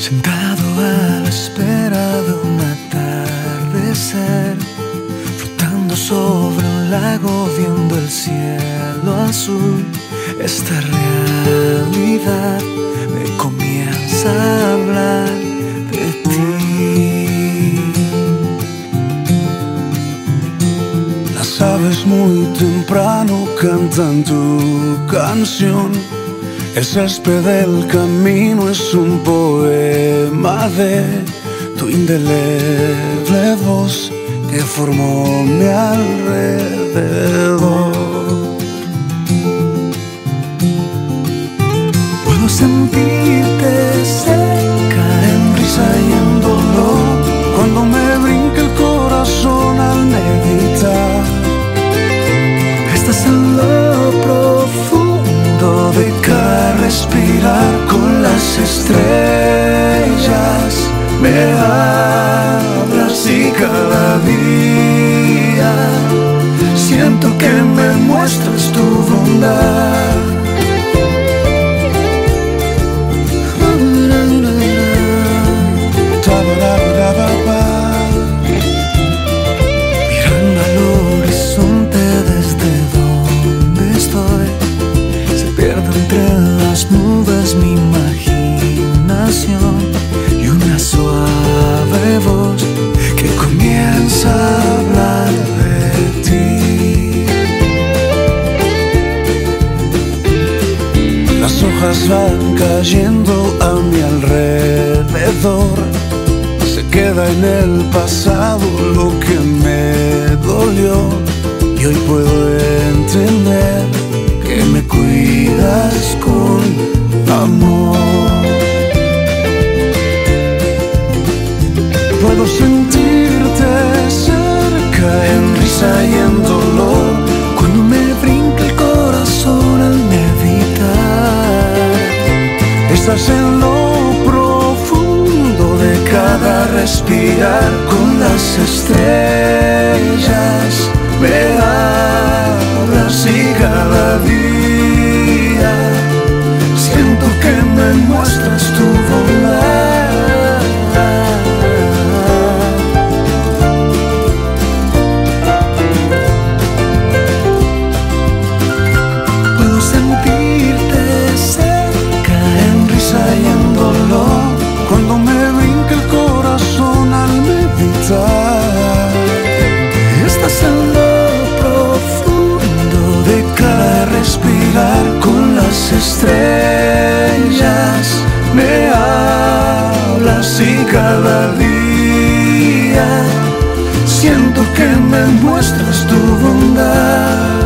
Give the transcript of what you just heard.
Sentado a la espera de un atardecer, flotando sobre un lago viendo el cielo azul, esta realidad me comienza a hablar de ti. Las aves muy temprano cantan tu canción el césped del camino es un poema de tu indeleble voz que formó mi alrededor. Puedo sentirte que me hojas van cayendo a mi alrededor. Se queda en el pasado lo que me dolió y hoy puedo entender que me cuidas con amor. Puedo sentirte cerca en risa y En lo profundo de cada respirar con las estrellas. Me hablas y cada día siento que me muestras tu bondad. Cada día siento que me muestras tu bondad.